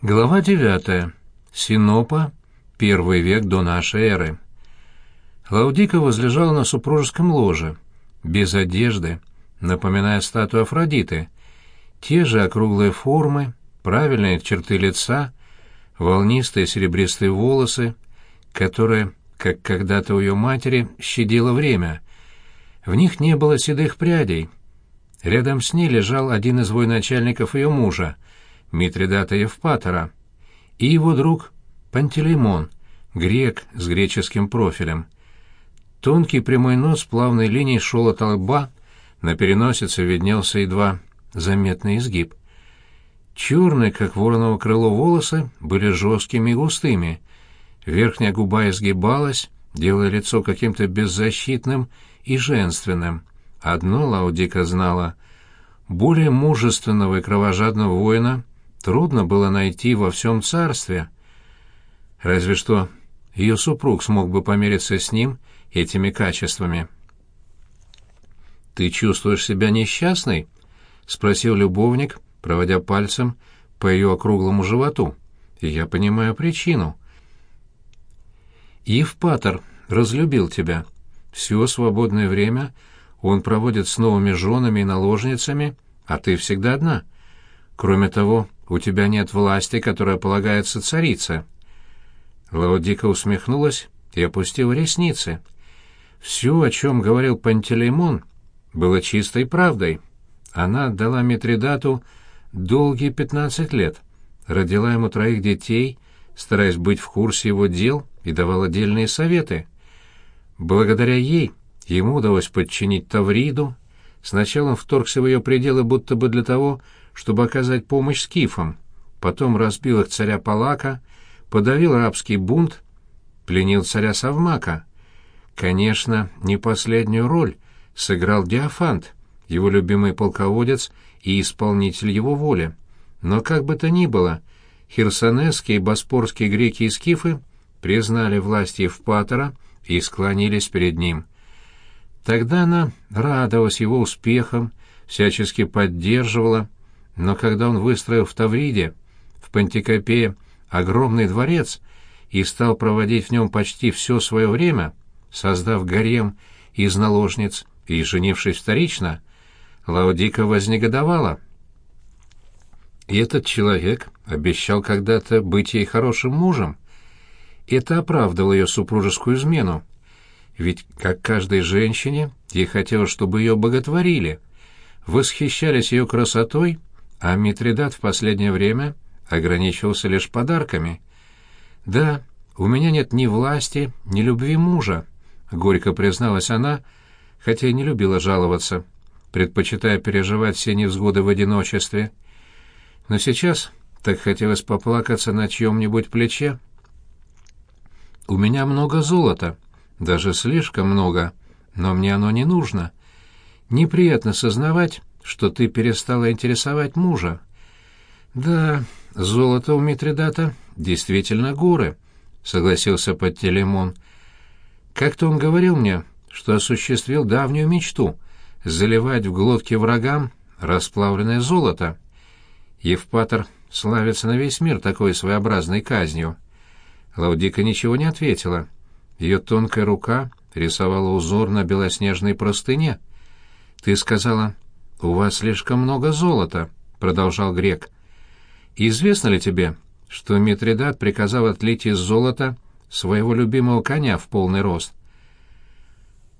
Глава 9. Синопа. Первый век до нашей эры. Лаудика возлежала на супружеском ложе, без одежды, напоминая статую Афродиты. Те же округлые формы, правильные черты лица, волнистые серебристые волосы, которые, как когда-то у ее матери, щадило время. В них не было седых прядей. Рядом с ней лежал один из военачальников ее мужа — Митридата Евпатора, и его друг Пантелеймон, грек с греческим профилем. Тонкий прямой нос плавной линией шел от лба, на переносице виднелся едва заметный изгиб. Черные, как вороново крыло, волосы были жесткими и густыми. Верхняя губа изгибалась, делая лицо каким-то беззащитным и женственным. Одно Лаудика знала — более мужественного и кровожадного воина трудно было найти во всем царстве. Разве что ее супруг смог бы помериться с ним этими качествами. «Ты чувствуешь себя несчастной?» — спросил любовник, проводя пальцем по ее округлому животу. «Я понимаю причину». «Евпатор разлюбил тебя. Все свободное время он проводит с новыми женами и наложницами, а ты всегда одна. Кроме того, у тебя нет власти, которая полагается царице». Лаодика усмехнулась и опустила ресницы. Все, о чем говорил Пантелеймон, было чистой правдой. Она отдала Митридату долгие пятнадцать лет, родила ему троих детей, стараясь быть в курсе его дел и давала дельные советы. Благодаря ей ему удалось подчинить Тавриду. Сначала он вторгся в ее пределы будто бы для того, чтобы оказать помощь скифам, потом разбил их царя Палака, подавил рабский бунт, пленил царя Савмака. Конечно, не последнюю роль сыграл Диофант, его любимый полководец и исполнитель его воли. Но как бы то ни было, херсонесские, боспорские греки и скифы признали власть Евпатора и склонились перед ним. Тогда она радовалась его успехам, всячески поддерживала, но когда он выстроил в Тавриде, в Пантикопее, огромный дворец и стал проводить в нем почти все свое время, создав гарем из наложниц и женившись вторично, Лаодика вознегодовала. И этот человек обещал когда-то быть ей хорошим мужем. Это оправдывало ее супружескую измену. Ведь, как каждой женщине, ей хотелось, чтобы ее боготворили, восхищались ее красотой а Митридат в последнее время ограничивался лишь подарками. «Да, у меня нет ни власти, ни любви мужа», — горько призналась она, хотя и не любила жаловаться, предпочитая переживать все невзгоды в одиночестве. Но сейчас так хотелось поплакаться на чьем-нибудь плече. «У меня много золота, даже слишком много, но мне оно не нужно. Неприятно сознавать, что ты перестала интересовать мужа. Да, золото у Митридата действительно горы, согласился Паттелеймон. Как-то он говорил мне, что осуществил давнюю мечту — заливать в глотки врагам расплавленное золото. Евпатор славится на весь мир такой своеобразной казнью. Лаудика ничего не ответила. Ее тонкая рука рисовала узор на белоснежной простыне. «Ты сказала, «У вас слишком много золота», — продолжал грек. «Известно ли тебе, что Митридат приказал отлить из золота своего любимого коня в полный рост?»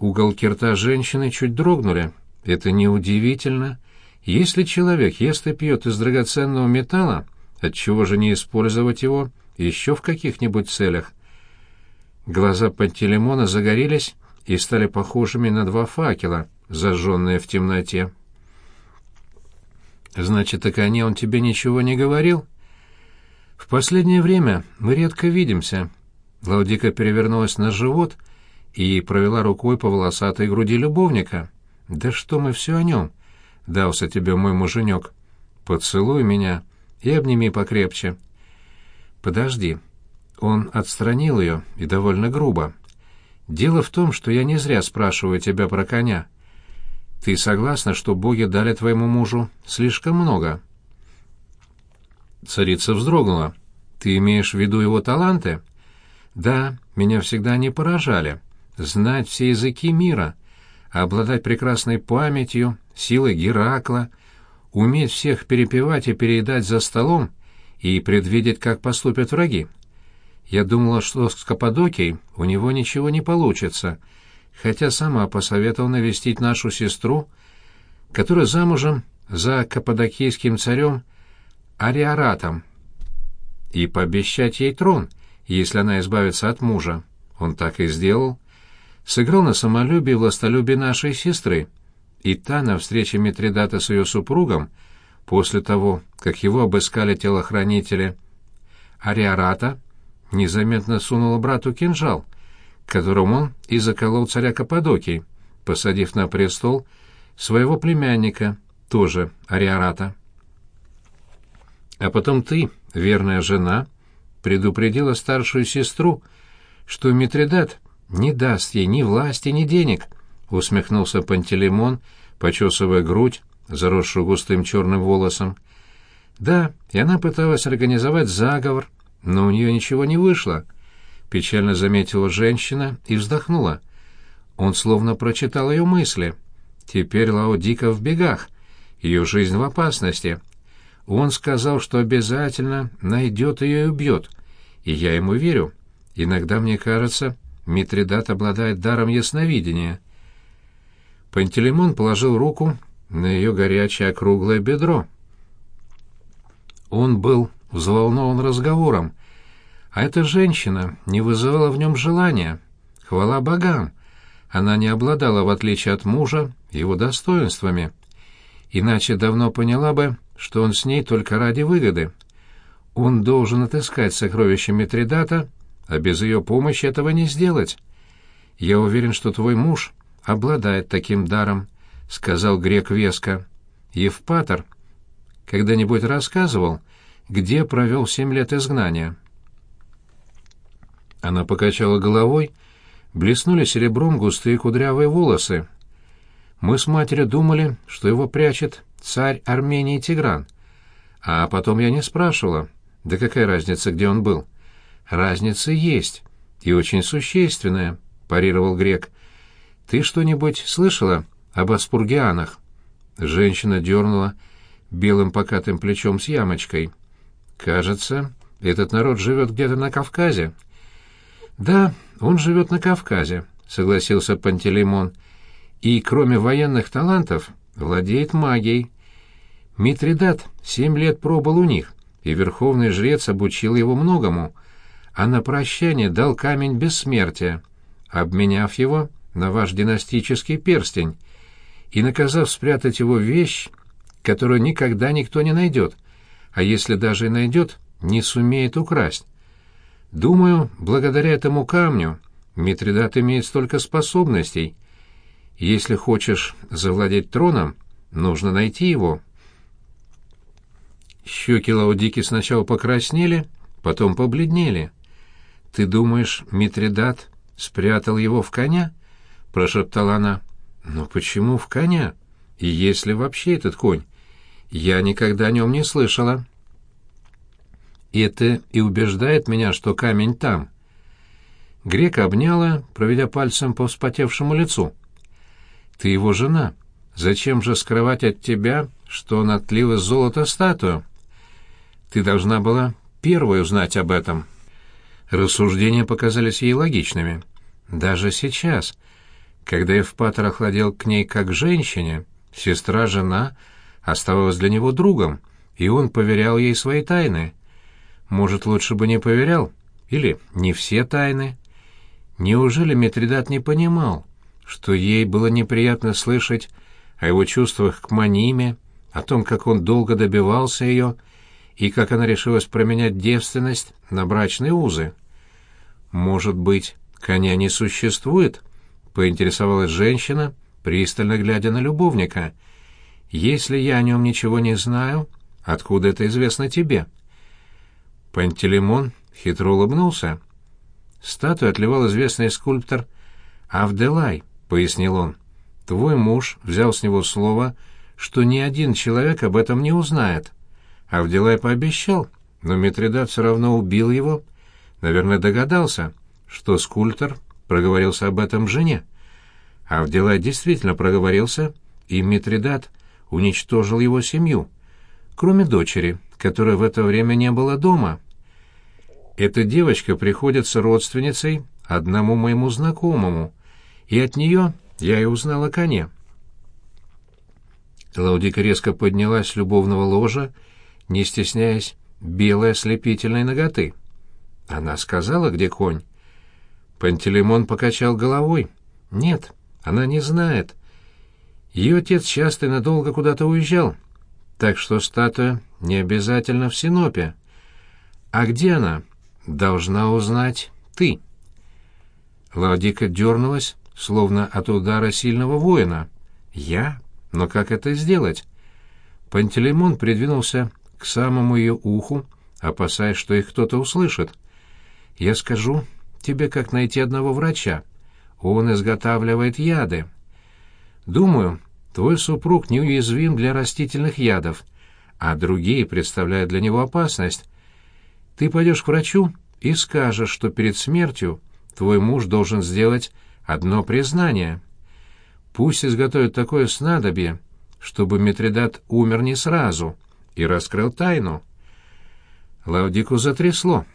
Уголки рта женщины чуть дрогнули. «Это неудивительно. Если человек ест и пьет из драгоценного металла, отчего же не использовать его еще в каких-нибудь целях?» Глаза Пантелеймона загорелись и стали похожими на два факела, зажженные в темноте. Значит, о коне он тебе ничего не говорил? В последнее время мы редко видимся. Лаудика перевернулась на живот и провела рукой по волосатой груди любовника. Да что мы все о нем? Дался тебе мой муженек. Поцелуй меня и обними покрепче. Подожди. Он отстранил ее и довольно грубо. Дело в том, что я не зря спрашиваю тебя про коня. Ты согласна, что боги дали твоему мужу слишком много? Царица вздрогнула. «Ты имеешь в виду его таланты?» «Да, меня всегда они поражали. Знать все языки мира, обладать прекрасной памятью, силой Геракла, уметь всех перепевать и переедать за столом и предвидеть, как поступят враги. Я думала, что с Каппадокией у него ничего не получится, хотя сама посоветовала навестить нашу сестру, которая замужем за каппадокийским царем Ариаратом, и пообещать ей трон, если она избавится от мужа. Он так и сделал. Сыграл на самолюбие и властолюбие нашей сестры, и та на встрече Митридата с ее супругом, после того, как его обыскали телохранители Ариарата, незаметно сунула брату кинжал, которым он и заколол царя Каппадокии, посадив на престол своего племянника, тоже Ариарата. А потом ты, верная жена, предупредила старшую сестру, что Митридат не даст ей ни власти, ни денег, усмехнулся Пантелеймон, почесывая грудь, заросшую густым черным волосом. Да, и она пыталась организовать заговор, но у нее ничего не вышло. Печально заметила женщина и вздохнула. Он словно прочитал ее мысли. Теперь Лао Дика в бегах, ее жизнь в опасности. Он сказал, что обязательно найдет ее и убьет, и я ему верю. Иногда мне кажется, Митридат обладает даром ясновидения. Пантелеймон положил руку на ее горячее округлое бедро. Он был взволнован разговором, а эта женщина не вызывала в нем желания. Хвала богам! Она не обладала, в отличие от мужа, его достоинствами. Иначе давно поняла бы, что он с ней только ради выгоды. Он должен отыскать сокровища Митридата, а без ее помощи этого не сделать. Я уверен, что твой муж обладает таким даром, — сказал грек веско. Евпатор когда-нибудь рассказывал, где провел семь лет изгнания. Она покачала головой, блеснули серебром густые кудрявые волосы. Мы с матерью думали, что его прячет царь Армении Тигран. А потом я не спрашивала, да какая разница, где он был. Разница есть, и очень существенная, парировал грек. Ты что-нибудь слышала об аспургианах? Женщина дернула белым покатым плечом с ямочкой. Кажется, этот народ живет где-то на Кавказе. Да, он живет на Кавказе, согласился Пантелеймон. И кроме военных талантов, владеет магией. Митридат семь лет пробыл у них, и верховный жрец обучил его многому, а на прощание дал камень бессмертия, обменяв его на ваш династический перстень и наказав спрятать его вещь, которую никогда никто не найдет, а если даже и найдет, не сумеет украсть. Думаю, благодаря этому камню Митридат имеет столько способностей. Если хочешь завладеть троном, нужно найти его. Щеки Лаудики сначала покраснели, потом побледнели. «Ты думаешь, Митридат спрятал его в коня?» — прошептала она. «Но почему в коня? И если вообще этот конь? Я никогда о нем не слышала». «Это и убеждает меня, что камень там». Грека обняла, проведя пальцем по вспотевшему лицу. «Ты его жена. Зачем же скрывать от тебя, что он отлил из золота статую? Ты должна была первой узнать об этом». Рассуждения показались ей логичными. Даже сейчас, когда Евпатор охладел к ней как женщине, сестра-жена оставалась для него другом, и он поверял ей свои тайны. Может, лучше бы не поверял? Или не все тайны? Неужели Митридат не понимал, что ей было неприятно слышать о его чувствах к Маниме, о том, как он долго добивался ее, и как она решилась променять девственность на брачные узы? Может быть, коня не существует? Поинтересовалась женщина, пристально глядя на любовника. Если я о нем ничего не знаю, откуда это известно тебе? Пантелеймон хитро улыбнулся. Статую отливал известный скульптор Авделай, пояснил он. Твой муж взял с него слово, что ни один человек об этом не узнает. Авделай пообещал, но Митридат все равно убил его. Наверное, догадался, что скульптор проговорился об этом жене. А в дела действительно проговорился, и Митридат уничтожил его семью, кроме дочери, которая в это время не была дома. Эта девочка приходится родственницей одному моему знакомому, и от нее я и узнал о коне. Лаудика резко поднялась с любовного ложа, не стесняясь белой ослепительной ноготы. Она сказала, где конь. Пантелеймон покачал головой. Нет, она не знает. Ее отец часто и надолго куда-то уезжал, так что статуя не обязательно в Синопе. А где она? Должна узнать ты. Лаудика дернулась, словно от удара сильного воина. Я? Но как это сделать? Пантелеймон придвинулся к самому ее уху, опасаясь, что их кто-то услышит. «Я скажу тебе, как найти одного врача. Он изготавливает яды. Думаю, твой супруг неуязвим для растительных ядов, а другие представляют для него опасность. Ты пойдешь к врачу и скажешь, что перед смертью твой муж должен сделать одно признание. Пусть изготовят такое снадобье, чтобы Митридат умер не сразу» и раскрыл тайну. Лавдику затрясло.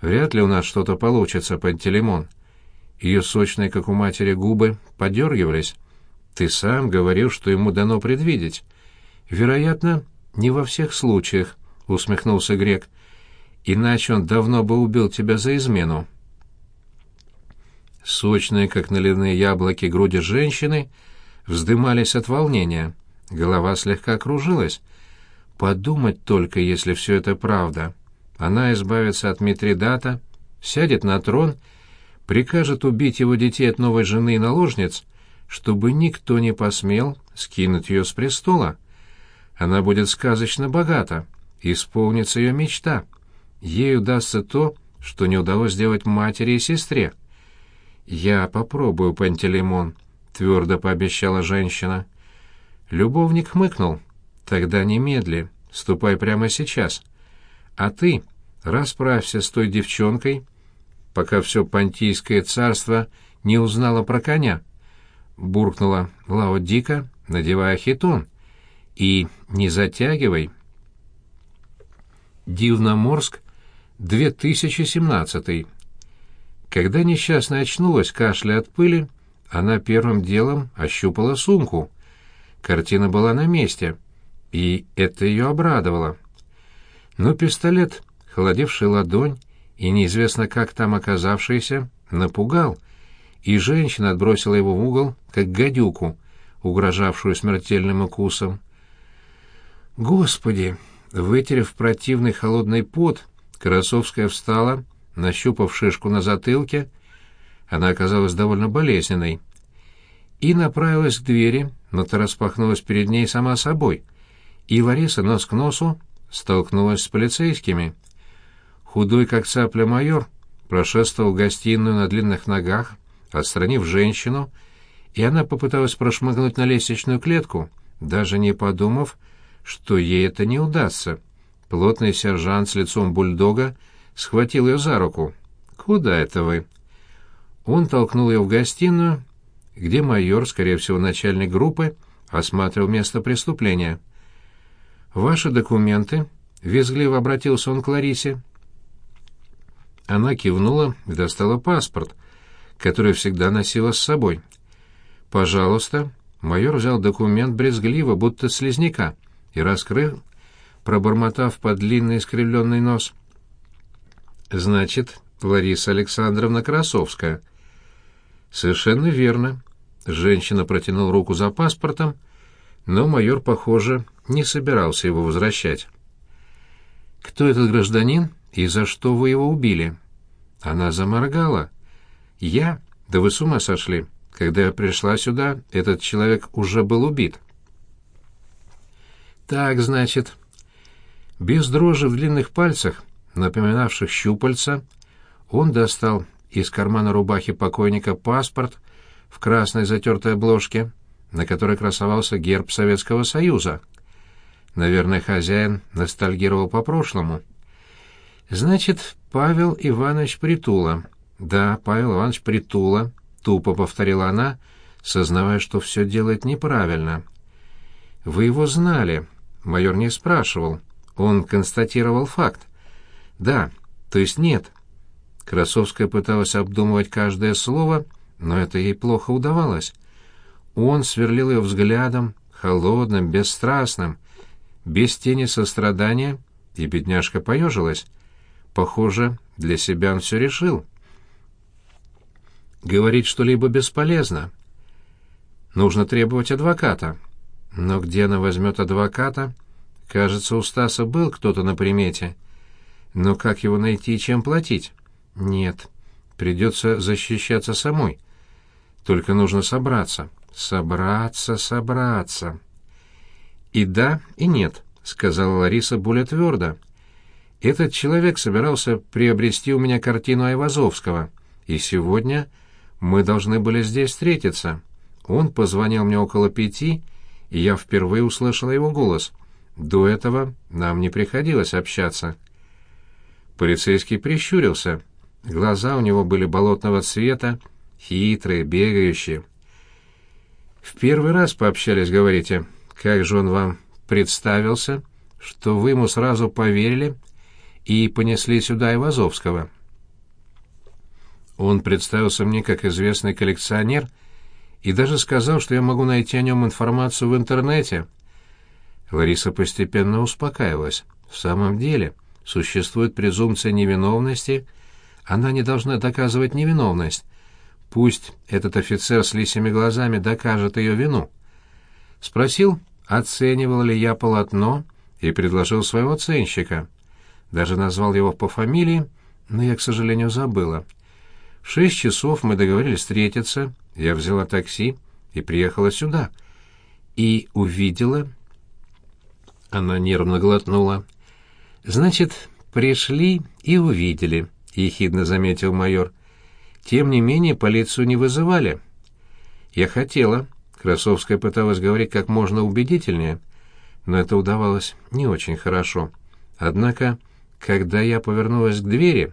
Вряд ли у нас что-то получится, Пантелеймон. Ее сочные, как у матери, губы подергивались. Ты сам говорил, что ему дано предвидеть. Вероятно, не во всех случаях, — усмехнулся Грек. Иначе он давно бы убил тебя за измену. Сочные, как наливные яблоки, груди женщины вздымались от волнения. Голова слегка кружилась. Подумать только, если все это правда. Она избавится от Митридата, сядет на трон, прикажет убить его детей от новой жены и наложниц, чтобы никто не посмел скинуть ее с престола. Она будет сказочно богата, исполнится ее мечта. Ей удастся то, что не удалось сделать матери и сестре. «Я попробую, Пантелеймон», — твердо пообещала женщина. Любовник хмыкнул. Тогда немедли, ступай прямо сейчас. А ты расправься с той девчонкой, пока все понтийское царство не узнало про коня. Буркнула Лао Дика, надевая хитон. И не затягивай. Дивноморск, 2017. Когда несчастная очнулась, кашля от пыли, она первым делом ощупала сумку. Картина была на месте — и это ее обрадовало. Но пистолет, холодевший ладонь и неизвестно как там оказавшийся, напугал, и женщина отбросила его в угол, как гадюку, угрожавшую смертельным укусом. «Господи!» Вытерев противный холодный пот, Красовская встала, нащупав шишку на затылке, она оказалась довольно болезненной, и направилась к двери, но та распахнулась перед ней сама собой — и Лариса нос к носу столкнулась с полицейскими. Худой, как цапля майор, прошествовал в гостиную на длинных ногах, отстранив женщину, и она попыталась прошмыгнуть на лестничную клетку, даже не подумав, что ей это не удастся. Плотный сержант с лицом бульдога схватил ее за руку. «Куда это вы?» Он толкнул ее в гостиную, где майор, скорее всего, начальник группы, осматривал место преступления — «Ваши документы?» — визгливо обратился он к Ларисе. Она кивнула и достала паспорт, который всегда носила с собой. «Пожалуйста». Майор взял документ брезгливо, будто слизняка, и раскрыл, пробормотав под длинный искривленный нос. «Значит, Лариса Александровна Красовская». «Совершенно верно». Женщина протянула руку за паспортом, но майор, похоже, не собирался его возвращать. «Кто этот гражданин и за что вы его убили?» Она заморгала. «Я? Да вы с ума сошли. Когда я пришла сюда, этот человек уже был убит». «Так, значит...» Без дрожи в длинных пальцах, напоминавших щупальца, он достал из кармана рубахи покойника паспорт в красной затертой обложке, на которой красовался герб Советского Союза — Наверное, хозяин ностальгировал по прошлому. Значит, Павел Иванович Притула. Да, Павел Иванович Притула, тупо повторила она, сознавая, что все делает неправильно. Вы его знали. Майор не спрашивал. Он констатировал факт. Да, то есть нет. Красовская пыталась обдумывать каждое слово, но это ей плохо удавалось. Он сверлил ее взглядом, холодным, бесстрастным, без тени сострадания, и бедняжка поежилась. Похоже, для себя он все решил. Говорить что-либо бесполезно. Нужно требовать адвоката. Но где она возьмет адвоката? Кажется, у Стаса был кто-то на примете. Но как его найти и чем платить? Нет, придется защищаться самой. Только нужно собраться. Собраться, собраться. И да, и нет, сказала Лариса более твердо. Этот человек собирался приобрести у меня картину Айвазовского, и сегодня мы должны были здесь встретиться. Он позвонил мне около пяти, и я впервые услышала его голос. До этого нам не приходилось общаться. Полицейский прищурился. Глаза у него были болотного цвета, хитрые, бегающие. «В первый раз пообщались, говорите. Как же он вам представился, что вы ему сразу поверили и понесли сюда Ивазовского?» Он представился мне как известный коллекционер и даже сказал, что я могу найти о нем информацию в интернете. Лариса постепенно успокаивалась. В самом деле, существует презумпция невиновности, она не должна доказывать невиновность, Пусть этот офицер с лисими глазами докажет ее вину. Спросил, оценивал ли я полотно, и предложил своего оценщика. Даже назвал его по фамилии, но я, к сожалению, забыла. Шесть часов мы договорились встретиться, я взяла такси и приехала сюда. И увидела... Она нервно глотнула. «Значит, пришли и увидели», — ехидно заметил майор. Тем не менее, полицию не вызывали. Я хотела. Красовская пыталась говорить как можно убедительнее, но это удавалось не очень хорошо. Однако, когда я повернулась к двери,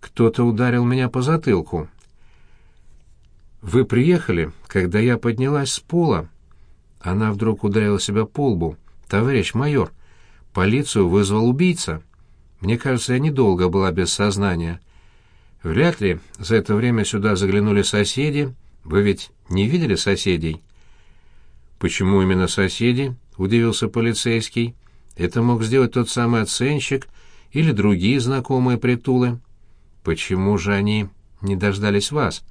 кто-то ударил меня по затылку. «Вы приехали, когда я поднялась с пола?» Она вдруг ударила себя по лбу. «Товарищ майор, полицию вызвал убийца. Мне кажется, я недолго была без сознания. Вряд ли за это время сюда заглянули соседи. Вы ведь не видели соседей? Почему именно соседи? удивился полицейский. Это мог сделать тот самый оценщик или другие знакомые притулы. Почему же они не дождались вас?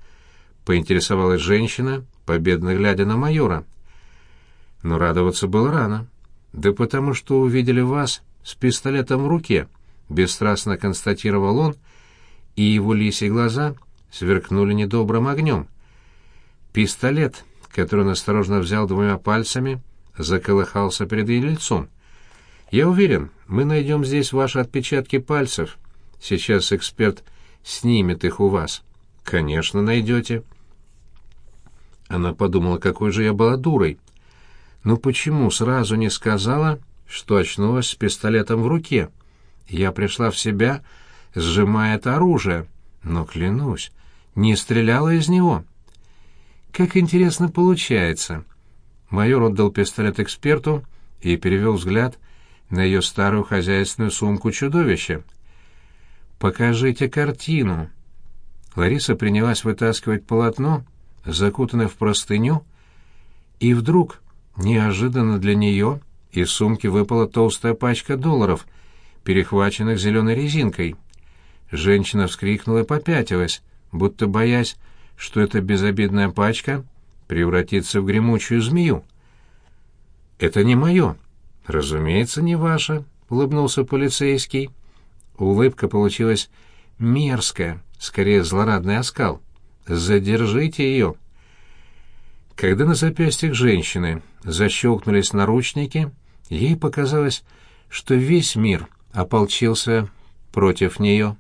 поинтересовалась женщина, победно глядя на майора. Но радоваться было рано. Да потому что увидели вас с пистолетом в руке, бесстрастно констатировал он и его лисьи глаза сверкнули недобрым огнем. Пистолет, который он осторожно взял двумя пальцами, заколыхался перед ее лицом. «Я уверен, мы найдем здесь ваши отпечатки пальцев. Сейчас эксперт снимет их у вас». «Конечно, найдете». Она подумала, какой же я была дурой. Но почему сразу не сказала, что очнулась с пистолетом в руке? Я пришла в себя сжимает оружие, но, клянусь, не стреляла из него. Как интересно получается. Майор отдал пистолет эксперту и перевел взгляд на ее старую хозяйственную сумку чудовища. «Покажите картину». Лариса принялась вытаскивать полотно, закутанное в простыню, и вдруг, неожиданно для нее, из сумки выпала толстая пачка долларов, перехваченных зеленой резинкой. Женщина вскрикнула и попятилась, будто боясь, что эта безобидная пачка превратится в гремучую змею. «Это не мое». «Разумеется, не ваше», — улыбнулся полицейский. Улыбка получилась мерзкая, скорее злорадный оскал. «Задержите ее». Когда на запястьях женщины защелкнулись наручники, ей показалось, что весь мир ополчился против нее.